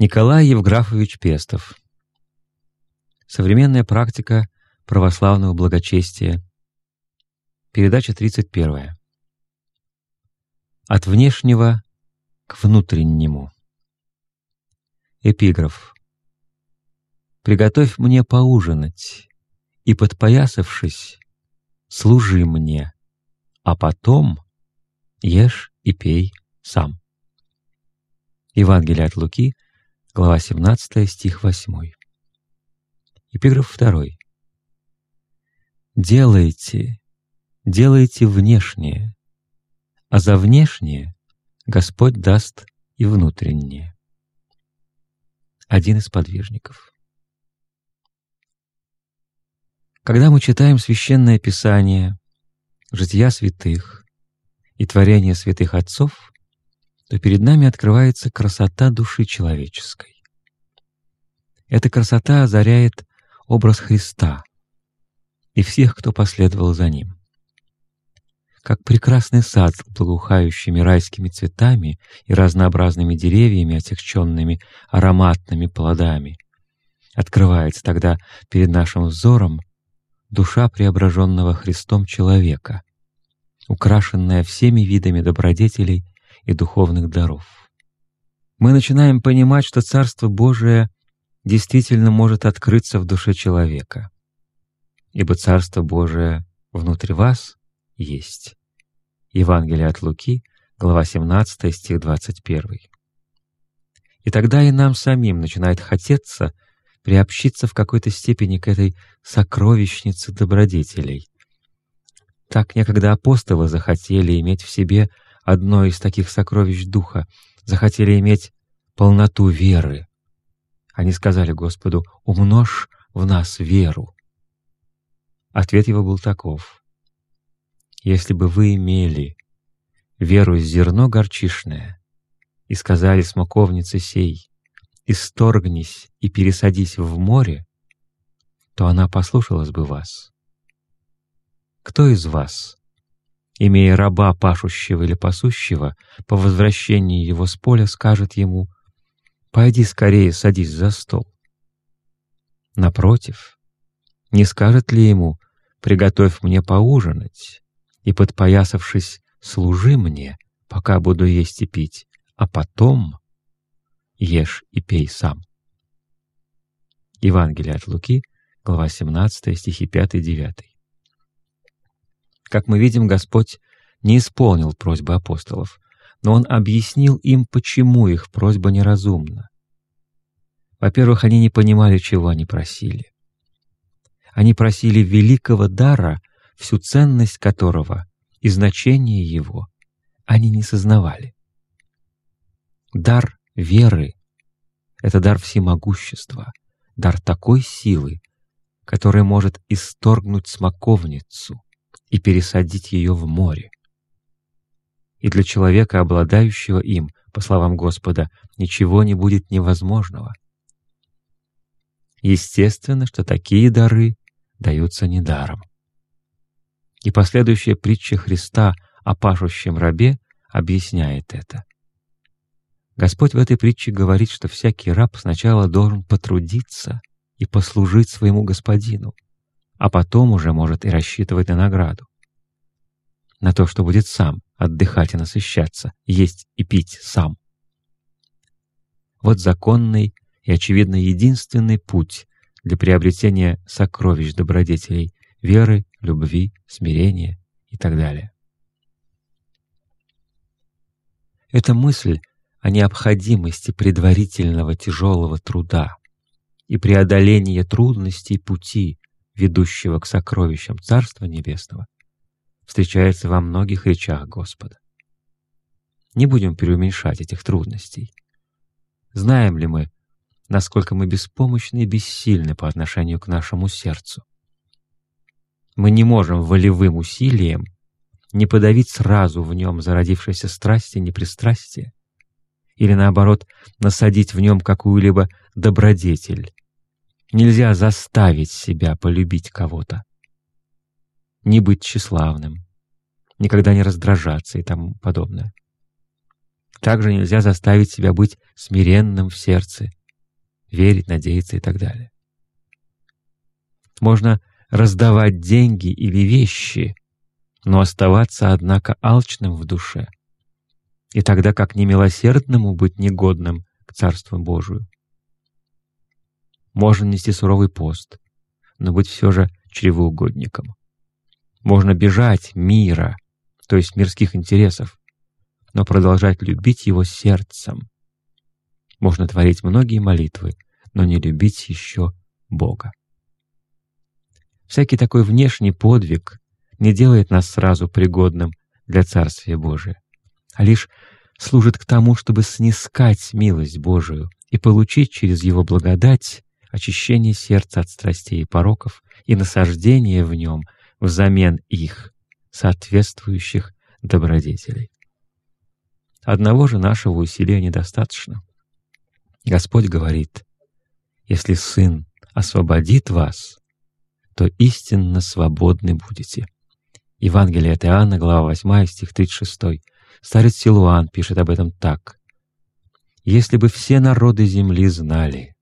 Николай Евграфович Пестов. Современная практика православного благочестия. Передача 31. От внешнего к внутреннему. Эпиграф. «Приготовь мне поужинать, и, подпоясавшись, служи мне, а потом ешь и пей сам». Евангелие от Луки, глава 17, стих 8. Эпиграф 2. «Делайте, делайте внешнее, а за внешнее Господь даст и внутреннее». Один из подвижников. Когда мы читаем Священное Писание, жития святых и творения святых отцов, то перед нами открывается красота души человеческой. Эта красота озаряет образ Христа и всех, кто последовал за Ним. Как прекрасный сад с благоухающими райскими цветами и разнообразными деревьями, отягченными ароматными плодами, открывается тогда перед нашим взором душа преображенного Христом человека, украшенная всеми видами добродетелей и духовных даров. Мы начинаем понимать, что Царство Божие действительно может открыться в душе человека, ибо Царство Божие внутри вас есть. Евангелие от Луки, глава 17, стих 21. И тогда и нам самим начинает хотеться приобщиться в какой-то степени к этой сокровищнице добродетелей. Так некогда апостолы захотели иметь в себе одно из таких сокровищ Духа, захотели иметь полноту веры. Они сказали Господу, «Умножь в нас веру». Ответ его был таков. «Если бы вы имели веру зерно горчишное и сказали смоковнице сей, «Исторгнись и пересадись в море», то она послушалась бы вас. Кто из вас имея раба пашущего или пасущего, по возвращении его с поля скажет ему «Пойди скорее садись за стол». Напротив, не скажет ли ему «Приготовь мне поужинать» и, подпоясавшись, «Служи мне, пока буду есть и пить, а потом ешь и пей сам». Евангелие от Луки, глава 17, стихи 5-9. Как мы видим, Господь не исполнил просьбы апостолов, но Он объяснил им, почему их просьба неразумна. Во-первых, они не понимали, чего они просили. Они просили великого дара, всю ценность которого и значение его они не сознавали. Дар веры — это дар всемогущества, дар такой силы, который может исторгнуть смоковницу, и пересадить ее в море. И для человека, обладающего им, по словам Господа, ничего не будет невозможного. Естественно, что такие дары даются недаром. И последующая притча Христа о пашущем рабе объясняет это. Господь в этой притче говорит, что всякий раб сначала должен потрудиться и послужить своему господину, а потом уже может и рассчитывать на награду. На то, что будет сам отдыхать и насыщаться, есть и пить сам. Вот законный и, очевидно, единственный путь для приобретения сокровищ добродетелей — веры, любви, смирения и так далее. Эта мысль о необходимости предварительного тяжелого труда и преодоления трудностей пути ведущего к сокровищам Царства Небесного, встречается во многих речах Господа. Не будем преуменьшать этих трудностей. Знаем ли мы, насколько мы беспомощны и бессильны по отношению к нашему сердцу? Мы не можем волевым усилием не подавить сразу в нем зародившейся страсти непристрастие, или, наоборот, насадить в нем какую-либо добродетель, Нельзя заставить себя полюбить кого-то. Не быть тщеславным, никогда не раздражаться и тому подобное. Также нельзя заставить себя быть смиренным в сердце, верить, надеяться и так далее. Можно раздавать деньги или вещи, но оставаться, однако, алчным в душе, и тогда как немилосердному быть негодным к Царству Божию. Можно нести суровый пост, но быть все же чревоугодником. Можно бежать мира, то есть мирских интересов, но продолжать любить его сердцем. Можно творить многие молитвы, но не любить еще Бога. Всякий такой внешний подвиг не делает нас сразу пригодным для Царствия Божия, а лишь служит к тому, чтобы снискать милость Божию и получить через Его благодать очищение сердца от страстей и пороков и насаждение в нем взамен их, соответствующих добродетелей. Одного же нашего усилия недостаточно. Господь говорит, «Если Сын освободит вас, то истинно свободны будете». Евангелие от Иоанна, глава 8, стих 36. Старец Силуан пишет об этом так. «Если бы все народы земли знали,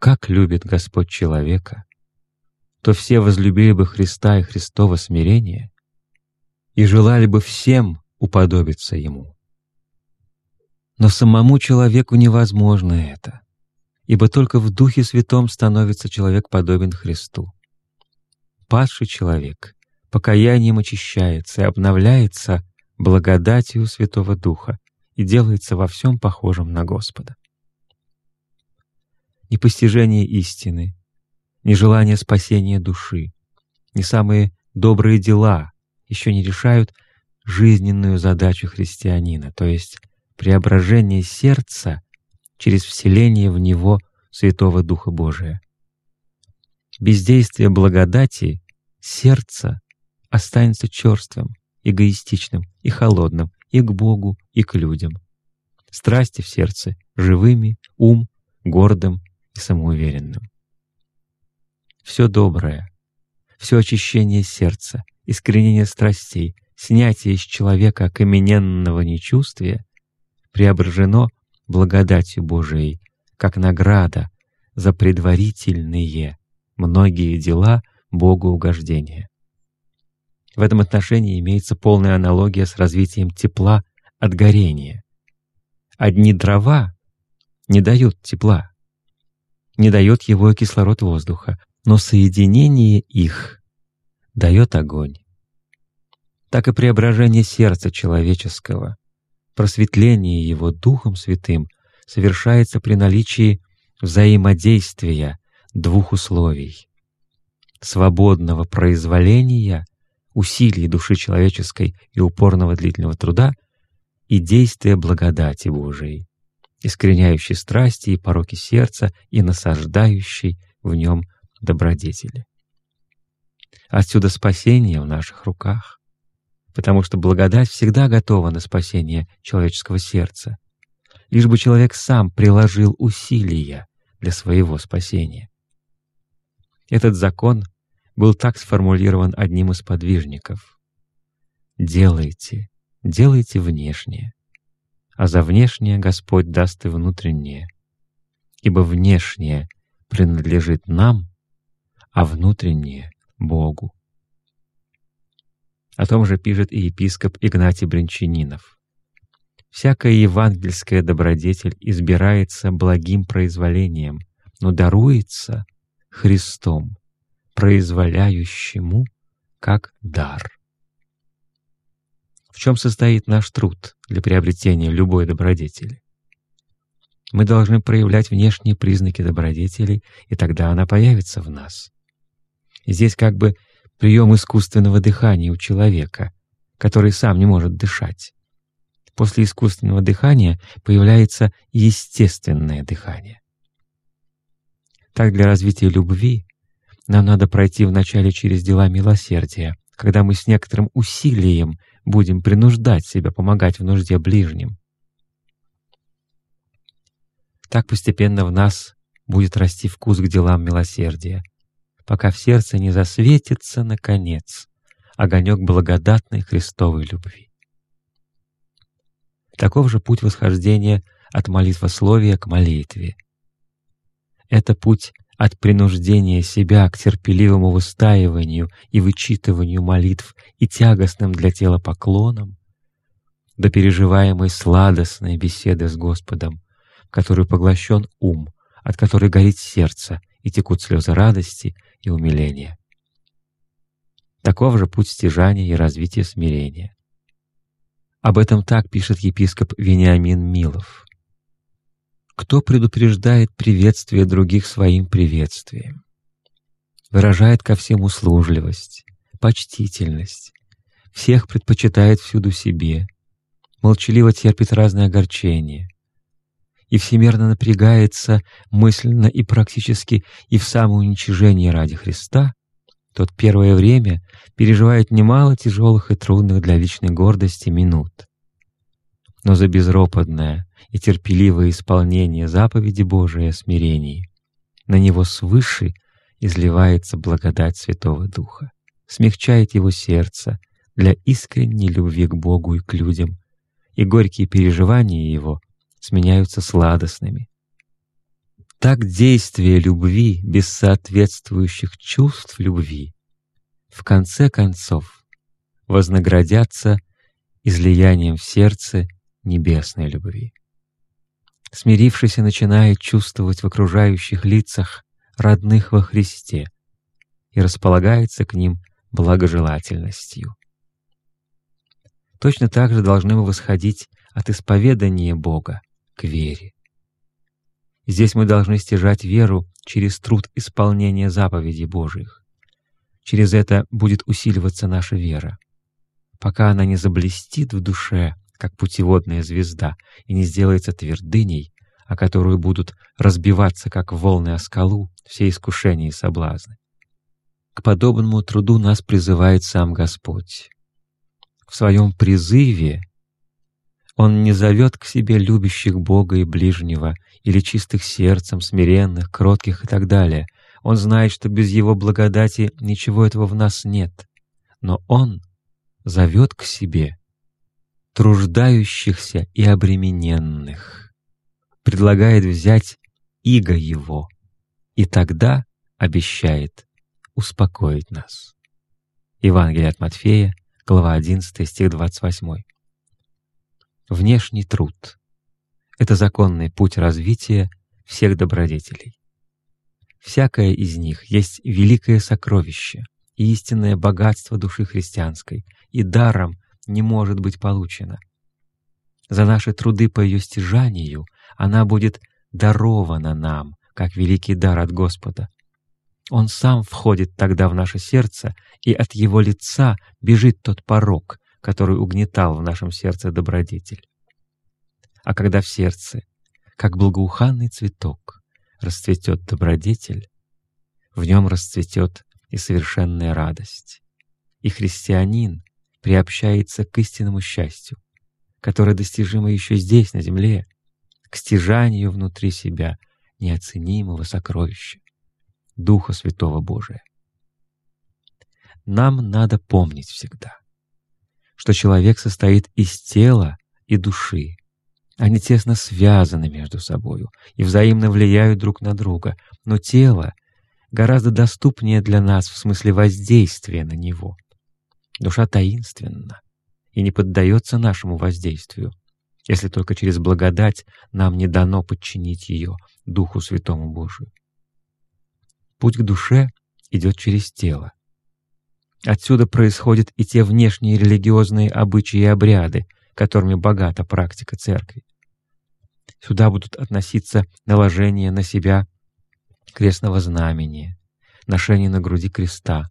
как любит Господь человека, то все возлюбили бы Христа и Христово смирение и желали бы всем уподобиться Ему. Но самому человеку невозможно это, ибо только в Духе Святом становится человек подобен Христу. Падший человек покаянием очищается и обновляется благодатью Святого Духа и делается во всем похожим на Господа. Непостижение истины, нежелание спасения души, не самые добрые дела еще не решают жизненную задачу христианина, то есть преображение сердца через вселение в него Святого Духа Божия. Бездействие благодати сердца останется черствым, эгоистичным и холодным и к Богу, и к людям. Страсти в сердце живыми, ум гордым самоуверенным. Все доброе, все очищение сердца, искоренение страстей, снятие из человека окамененного нечувствия преображено благодатью Божией, как награда за предварительные многие дела Богу угождения. В этом отношении имеется полная аналогия с развитием тепла от горения. Одни дрова не дают тепла, не дает его кислород воздуха, но соединение их дает огонь. Так и преображение сердца человеческого просветление его Духом Святым совершается при наличии взаимодействия двух условий — свободного произволения, усилий души человеческой и упорного длительного труда и действия благодати Божией, искореняющей страсти и пороки сердца и насаждающей в нем добродетели. Отсюда спасение в наших руках потому что благодать всегда готова на спасение человеческого сердца, лишь бы человек сам приложил усилия для своего спасения. Этот закон был так сформулирован одним из подвижников. «Делайте, делайте внешнее, а за внешнее Господь даст и внутреннее, ибо внешнее принадлежит нам, а внутреннее — Богу». О том же пишет и епископ Игнатий Бринчанинов. «Всякая евангельская добродетель избирается благим произволением, но даруется Христом, произволяющему как дар». Чем состоит наш труд для приобретения любой добродетели? Мы должны проявлять внешние признаки добродетели, и тогда она появится в нас. Здесь как бы прием искусственного дыхания у человека, который сам не может дышать. После искусственного дыхания появляется естественное дыхание. Так для развития любви нам надо пройти вначале через дела милосердия, когда мы с некоторым усилием будем принуждать себя помогать в нужде ближним. Так постепенно в нас будет расти вкус к делам милосердия, пока в сердце не засветится, наконец, огонек благодатной Христовой любви. Таков же путь восхождения от молитвословия к молитве. Это путь от принуждения себя к терпеливому выстаиванию и вычитыванию молитв и тягостным для тела поклонам, до переживаемой сладостной беседы с Господом, которую поглощен ум, от которой горит сердце и текут слезы радости и умиления. Таков же путь стяжания и развития смирения. Об этом так пишет епископ Вениамин Милов. Кто предупреждает приветствие других своим приветствием? Выражает ко всем услужливость, почтительность, всех предпочитает всюду себе, молчаливо терпит разные огорчения и всемерно напрягается мысленно и практически и в самоуничижении ради Христа, тот первое время переживает немало тяжелых и трудных для личной гордости минут. Но за безропотное и терпеливое исполнение заповеди Божией о смирении. На него свыше изливается благодать Святого Духа, смягчает его сердце для искренней любви к Богу и к людям, и горькие переживания его сменяются сладостными. Так действие любви без соответствующих чувств любви в конце концов вознаградятся излиянием в сердце небесной любви смирившийся начинает чувствовать в окружающих лицах родных во Христе и располагается к ним благожелательностью. Точно так же должны мы восходить от исповедания Бога к вере. Здесь мы должны стяжать веру через труд исполнения заповедей Божьих. Через это будет усиливаться наша вера. Пока она не заблестит в душе как путеводная звезда, и не сделается твердыней, о которую будут разбиваться, как волны о скалу, все искушения и соблазны. К подобному труду нас призывает сам Господь. В своем призыве Он не зовет к себе любящих Бога и ближнего, или чистых сердцем, смиренных, кротких и так далее. Он знает, что без Его благодати ничего этого в нас нет. Но Он зовет к себе труждающихся и обремененных, предлагает взять иго Его, и тогда обещает успокоить нас. Евангелие от Матфея, глава 11, стих 28. Внешний труд — это законный путь развития всех добродетелей. Всякое из них есть великое сокровище и истинное богатство души христианской, и даром не может быть получена. За наши труды по ее стяжанию она будет дарована нам, как великий дар от Господа. Он сам входит тогда в наше сердце, и от его лица бежит тот порог, который угнетал в нашем сердце добродетель. А когда в сердце, как благоуханный цветок, расцветет добродетель, в нем расцветет и совершенная радость. И христианин, приобщается к истинному счастью, которое достижимо еще здесь, на земле, к стяжанию внутри себя неоценимого сокровища, Духа Святого Божия. Нам надо помнить всегда, что человек состоит из тела и души. Они тесно связаны между собою и взаимно влияют друг на друга, но тело гораздо доступнее для нас в смысле воздействия на него — Душа таинственна и не поддается нашему воздействию, если только через благодать нам не дано подчинить ее Духу Святому Божию. Путь к душе идет через тело. Отсюда происходят и те внешние религиозные обычаи и обряды, которыми богата практика Церкви. Сюда будут относиться наложение на себя крестного знамения, ношение на груди креста,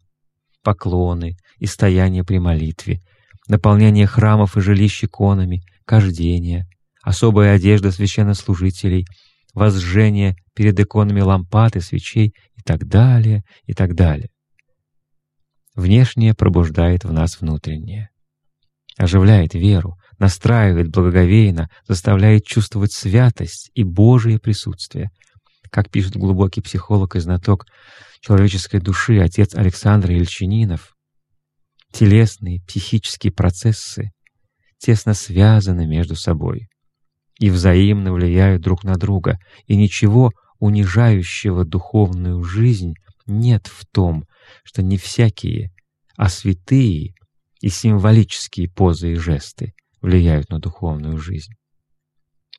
поклоны и стояние при молитве, наполнение храмов и жилищ иконами, кождение, особая одежда священнослужителей, возжжение перед иконами лампад и свечей и так далее, и так далее. Внешнее пробуждает в нас внутреннее. Оживляет веру, настраивает благоговейно, заставляет чувствовать святость и Божие присутствие. Как пишет глубокий психолог и знаток человеческой души отец Александр Ильчининов, телесные, психические процессы тесно связаны между собой и взаимно влияют друг на друга, и ничего унижающего духовную жизнь нет в том, что не всякие, а святые и символические позы и жесты влияют на духовную жизнь.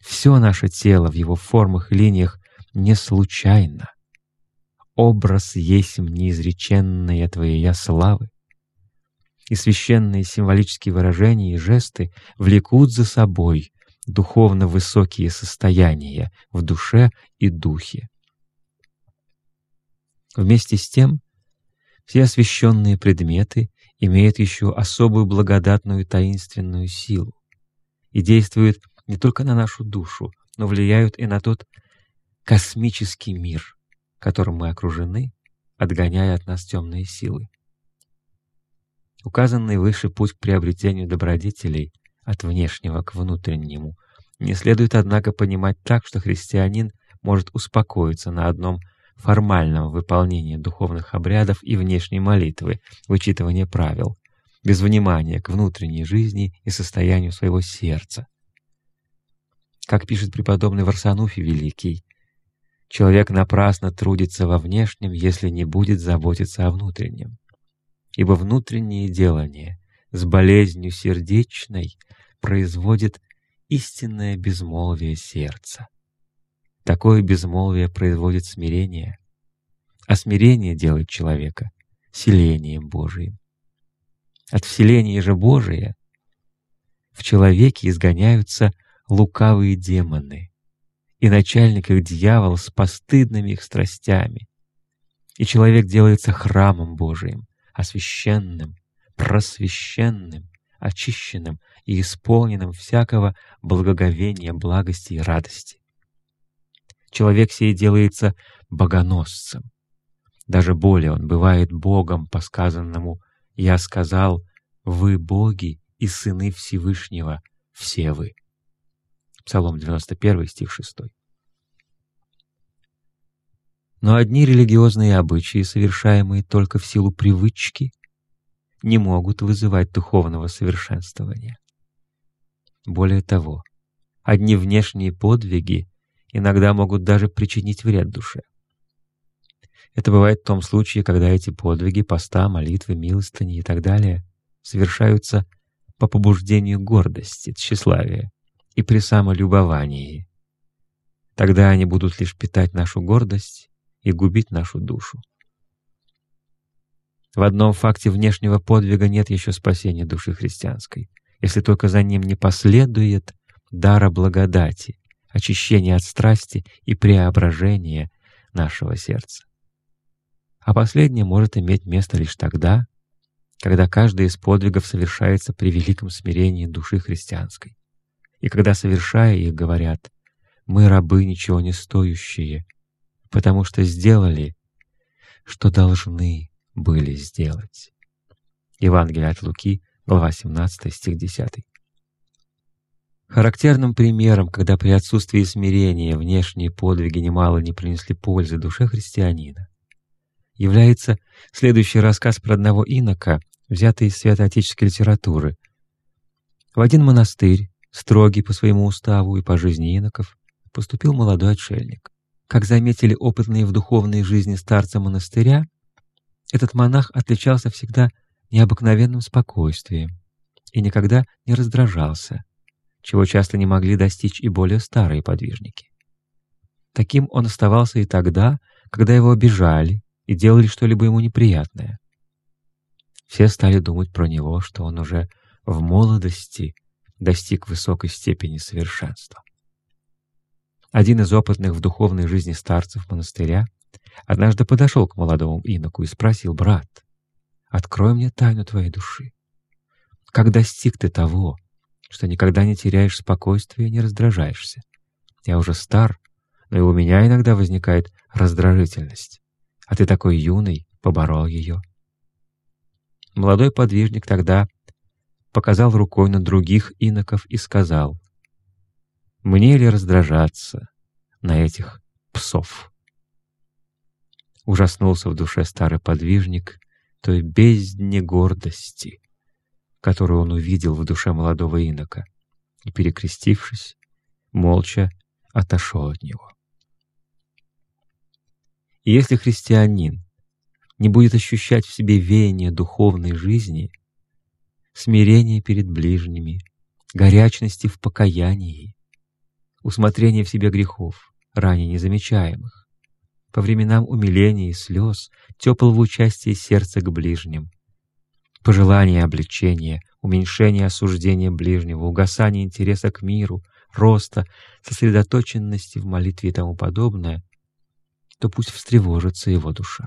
Все наше тело в его формах и линиях не случайно. Образ есть неизреченная Твоя славы, и священные символические выражения и жесты влекут за собой духовно высокие состояния в душе и духе. Вместе с тем, все освященные предметы имеют еще особую благодатную таинственную силу и действуют не только на нашу душу, но влияют и на тот космический мир, которым мы окружены, отгоняя от нас темные силы. Указанный выше путь к приобретению добродетелей от внешнего к внутреннему не следует, однако, понимать так, что христианин может успокоиться на одном формальном выполнении духовных обрядов и внешней молитвы, вычитывания правил, без внимания к внутренней жизни и состоянию своего сердца. Как пишет преподобный Варсануфий Великий, человек напрасно трудится во внешнем, если не будет заботиться о внутреннем ибо внутреннее делание с болезнью сердечной производит истинное безмолвие сердца. Такое безмолвие производит смирение, а смирение делает человека селением Божиим. От вселения же Божия в человеке изгоняются лукавые демоны, и начальник их дьявол с постыдными их страстями, и человек делается храмом Божиим, освященным, просвященным, очищенным и исполненным всякого благоговения, благости и радости. Человек сей делается богоносцем. Даже более он бывает Богом по сказанному «Я сказал, вы боги и сыны Всевышнего, все вы». Псалом 91, стих 6. Но одни религиозные обычаи, совершаемые только в силу привычки, не могут вызывать духовного совершенствования. Более того, одни внешние подвиги иногда могут даже причинить вред душе. Это бывает в том случае, когда эти подвиги, поста, молитвы, милостыни и так далее совершаются по побуждению гордости, тщеславия и при самолюбовании. Тогда они будут лишь питать нашу гордость и губить нашу душу. В одном факте внешнего подвига нет еще спасения души христианской, если только за ним не последует дара благодати, очищения от страсти и преображения нашего сердца. А последнее может иметь место лишь тогда, когда каждый из подвигов совершается при великом смирении души христианской, и когда, совершая их, говорят «Мы рабы ничего не стоящие, потому что сделали, что должны были сделать. Евангелие от Луки, глава 17, стих 10. Характерным примером, когда при отсутствии смирения внешние подвиги немало не принесли пользы душе христианина, является следующий рассказ про одного инока, взятый из святоотеческой литературы. В один монастырь, строгий по своему уставу и по жизни иноков, поступил молодой отшельник. Как заметили опытные в духовной жизни старца монастыря, этот монах отличался всегда необыкновенным спокойствием и никогда не раздражался, чего часто не могли достичь и более старые подвижники. Таким он оставался и тогда, когда его обижали и делали что-либо ему неприятное. Все стали думать про него, что он уже в молодости достиг высокой степени совершенства. Один из опытных в духовной жизни старцев монастыря однажды подошел к молодому иноку и спросил, «Брат, открой мне тайну твоей души. Как достиг ты того, что никогда не теряешь спокойствия и не раздражаешься? Я уже стар, но и у меня иногда возникает раздражительность, а ты такой юный, поборол ее». Молодой подвижник тогда показал рукой на других иноков и сказал, мне ли раздражаться на этих псов? Ужаснулся в душе старый подвижник той бездне гордости, которую он увидел в душе молодого инока, и, перекрестившись, молча отошел от него. И если христианин не будет ощущать в себе веяние духовной жизни, смирение перед ближними, горячности в покаянии, усмотрение в себе грехов, ранее незамечаемых, по временам умиления и слез, теплого участия сердца к ближним, пожелание облегчения, уменьшение осуждения ближнего, угасание интереса к миру, роста, сосредоточенности в молитве и тому подобное, то пусть встревожится его душа.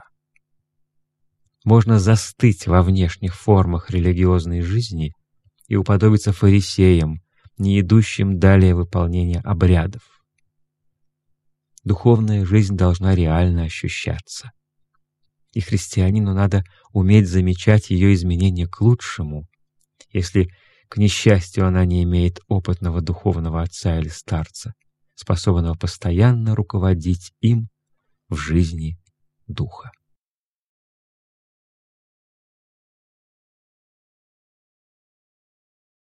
Можно застыть во внешних формах религиозной жизни и уподобиться фарисеям, не идущим далее выполнения обрядов. Духовная жизнь должна реально ощущаться. И христианину надо уметь замечать ее изменения к лучшему, если, к несчастью, она не имеет опытного духовного отца или старца, способного постоянно руководить им в жизни Духа.